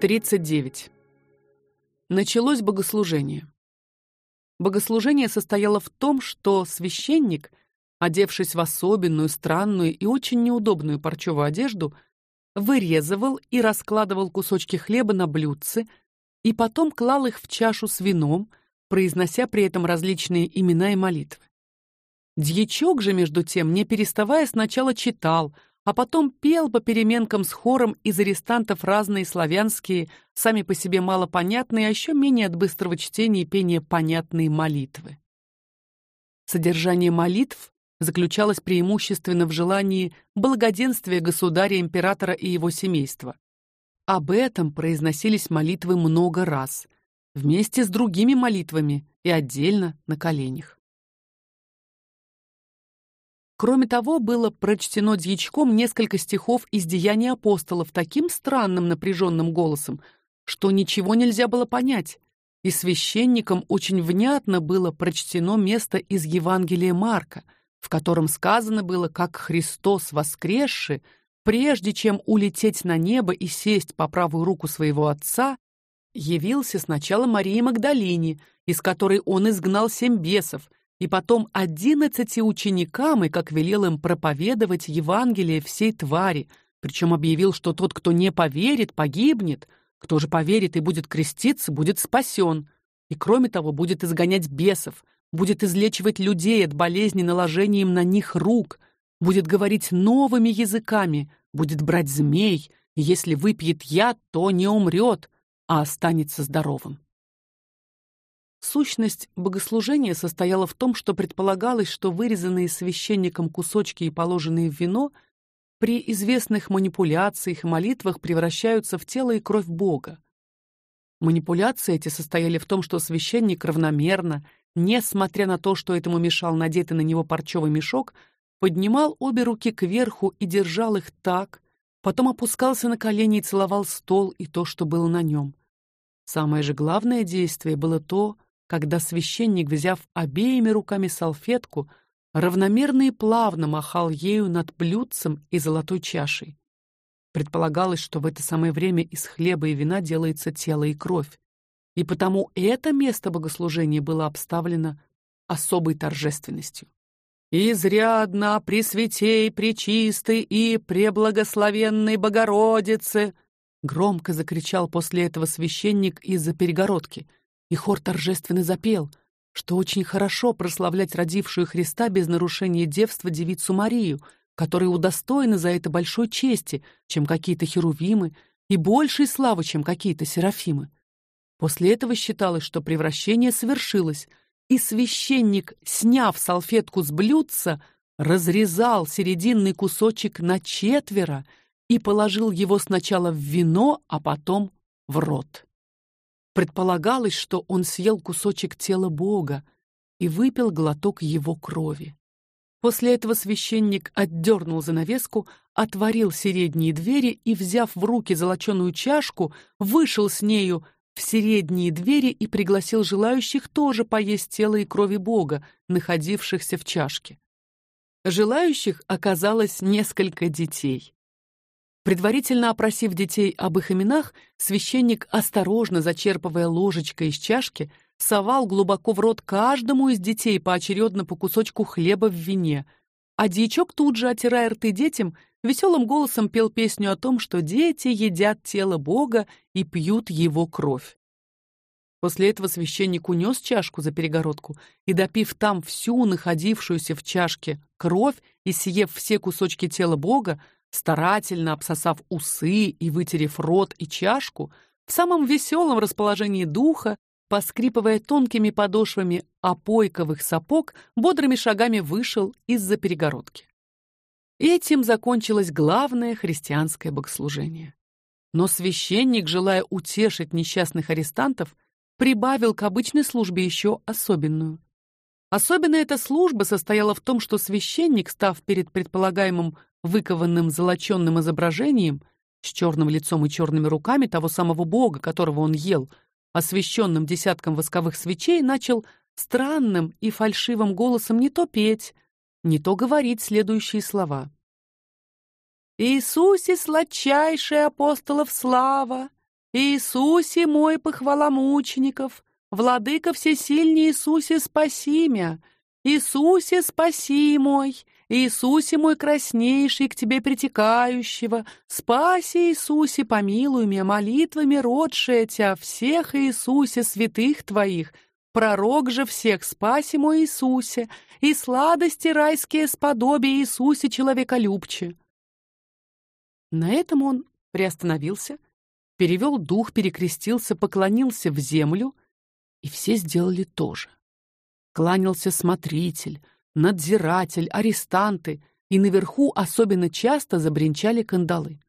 39. Началось богослужение. Богослужение состояло в том, что священник, одевшись в особенную, странную и очень неудобную парчевую одежду, вырезывал и раскладывал кусочки хлеба на блюдце и потом клал их в чашу с вином, произнося при этом различные имена и молитвы. Дьячок же между тем, не переставая, сначала читал, а потом пел по переменкам с хором из арестантов разные славянские, сами по себе малопонятные, а еще менее от быстрого чтения и пения понятные молитвы. Содержание молитв заключалось преимущественно в желании благоденствия государя, императора и его семейства. Об этом произносились молитвы много раз, вместе с другими молитвами и отдельно на коленях. Кроме того, было прочтено дьячком несколько стихов из Деяний апостолов таким странным напряженным голосом, что ничего нельзя было понять. И священникам очень внятно было прочтено место из Евангелия Марка, в котором сказано было, как Христос воскресший, прежде чем улететь на небо и сесть по правую руку своего Отца, явился сначала Марии Магдалине, из которой он изгнал семь бесов, и потом одиннадцати ученикам, и как велел им проповедовать Евангелие всей твари, причем объявил, что тот, кто не поверит, погибнет, кто же поверит и будет креститься, будет спасен, и кроме того будет изгонять бесов, будет излечивать людей от болезней наложением на них рук, будет говорить новыми языками, будет брать змей, и если выпьет яд, то не умрет, а останется здоровым. Сущность богослужения состояла в том, что предполагалось, что вырезанные священником кусочки и положенные в вино при известных манипуляциях и молитвах превращаются в тело и кровь Бога. Манипуляции эти состояли в том, что священник равномерно, несмотря на то, что этому мешал надетый на него парчевый мешок, поднимал обе руки кверху и держал их так, потом опускался на колени и целовал стол и то, что было на нем. Самое же главное действие было то, когда священник, взяв обеими руками салфетку, равномерно и плавно махал ею над блюдцем и золотой чашей. Предполагалось, что в это самое время из хлеба и вина делается тело и кровь, и потому это место богослужения было обставлено особой торжественностью. «Изрядно Пресвятей, Пречистой и Преблагословенной Богородице!» Громко закричал после этого священник из-за перегородки — и хор торжественно запел, что очень хорошо прославлять родившую Христа без нарушения девства девицу Марию, которая удостоена за это большой чести, чем какие-то херувимы, и большей славы, чем какие-то серафимы. После этого считалось, что превращение совершилось, и священник, сняв салфетку с блюдца, разрезал серединный кусочек на четверо и положил его сначала в вино, а потом в рот. Предполагалось, что он съел кусочек тела Бога и выпил глоток его крови. После этого священник отдернул занавеску, отворил середние двери и, взяв в руки золоченую чашку, вышел с нею в середние двери и пригласил желающих тоже поесть тело и крови Бога, находившихся в чашке. Желающих оказалось несколько детей. Предварительно опросив детей об их именах, священник, осторожно зачерпывая ложечкой из чашки, совал глубоко в рот каждому из детей поочередно по кусочку хлеба в вине, а дьячок тут же, отирая рты детям, веселым голосом пел песню о том, что дети едят тело Бога и пьют его кровь. После этого священник унес чашку за перегородку и, допив там всю находившуюся в чашке кровь и съев все кусочки тела Бога, старательно обсосав усы и вытерев рот и чашку, в самом веселом расположении духа, поскрипывая тонкими подошвами опойковых сапог, бодрыми шагами вышел из-за перегородки. Этим закончилось главное христианское богослужение. Но священник, желая утешить несчастных арестантов, прибавил к обычной службе еще особенную. Особенная эта служба состояла в том, что священник, став перед предполагаемым выкованным золочёным изображением с черным лицом и черными руками того самого бога, которого он ел, освещенным десятком восковых свечей, начал странным и фальшивым голосом не то петь, не то говорить следующие слова: Иисусе сладчайший апостолов слава, Иисусе мой, похвала мучеников, Владыка всесильный Иисусе, спаси мя. Иисусе, спаси мой, Иисусе мой краснейший, к тебе притекающего, спаси Иисусе, помилуй меня, молитвами родшая тебя, всех Иисусе, святых твоих, пророк же всех, спаси мой Иисусе, и сладости райские сподобие Иисусе человеколюбче. На этом он приостановился, перевел дух, перекрестился, поклонился в землю, и все сделали то же. Кланялся смотритель, надзиратель, арестанты, и наверху особенно часто забринчали кандалы.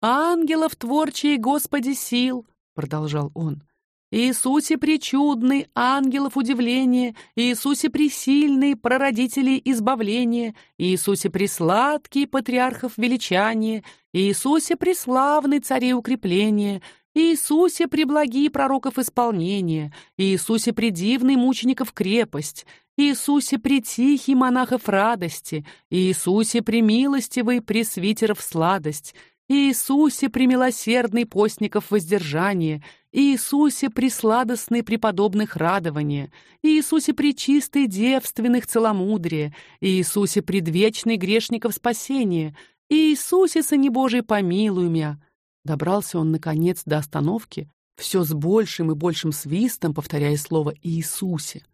Ангелов творчий Господи сил, продолжал он. Иисусе причудный, ангелов удивление, Иисусе пресильный, прародителей избавления, Иисусе пресладкий, патриархов величание, Иисусе преславный, царей укрепления, Иисусе преблаги пророков исполнение, Иисусе предивный мучеников крепость, Иисусе притихий монахов радости, Иисусе премилостивый пресвитеров сладость, Иисусе премилосердный постников воздержание, Иисусе пресладостный преподобных радование, Иисусе пречистый девственных целомудрие, Иисусе предвечный грешников спасение, Иисусе Сыне Божий помилуй меня. Добрался он наконец до остановки, все с большим и большим свистом повторяя слово Иисусе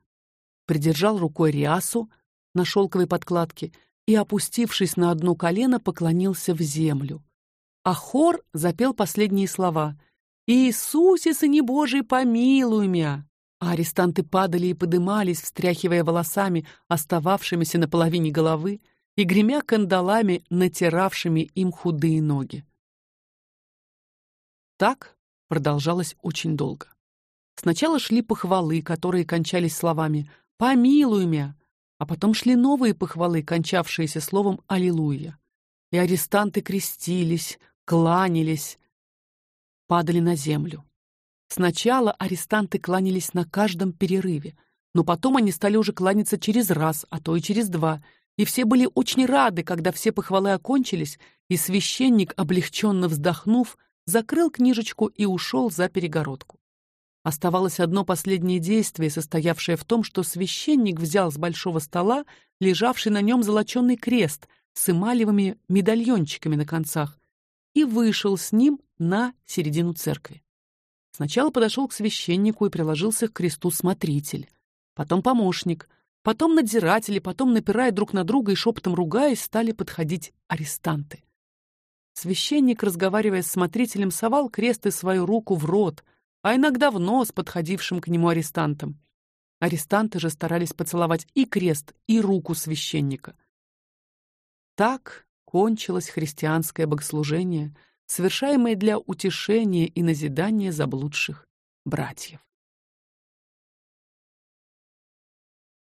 придержал рукой рясу на шелковой подкладке и, опустившись на одно колено, поклонился в землю. А хор запел последние слова: "Иисусе, сыне Божий, помилуй меня". А арестанты падали и подымались, встряхивая волосами, остававшимися на половине головы, и гремя кандалами, натиравшими им худые ноги. Так продолжалось очень долго. Сначала шли похвалы, которые кончались словами: помилуй меня. А потом шли новые похвалы, кончавшиеся словом аллилуйя. И арестанты крестились, кланялись, падали на землю. Сначала арестанты кланялись на каждом перерыве, но потом они стали уже кланяться через раз, а то и через два, и все были очень рады, когда все похвалы окончились, и священник, облегченно вздохнув, закрыл книжечку и ушел за перегородку. Оставалось одно последнее действие, состоявшее в том, что священник взял с большого стола лежавший на нем золоченый крест с эмалевыми медальончиками на концах и вышел с ним на середину церкви. Сначала подошел к священнику и приложился к кресту смотритель, потом помощник, потом надзиратели, потом напирая друг на друга и шепотом ругаясь, стали подходить арестанты. Священник, разговаривая с смотрителем, совал крест и свою руку в рот, а иногда в нос подходившим к нему арестантам. Арестанты же старались поцеловать и крест, и руку священника. Так кончилось христианское богослужение, совершаемое для утешения и назидания заблудших братьев.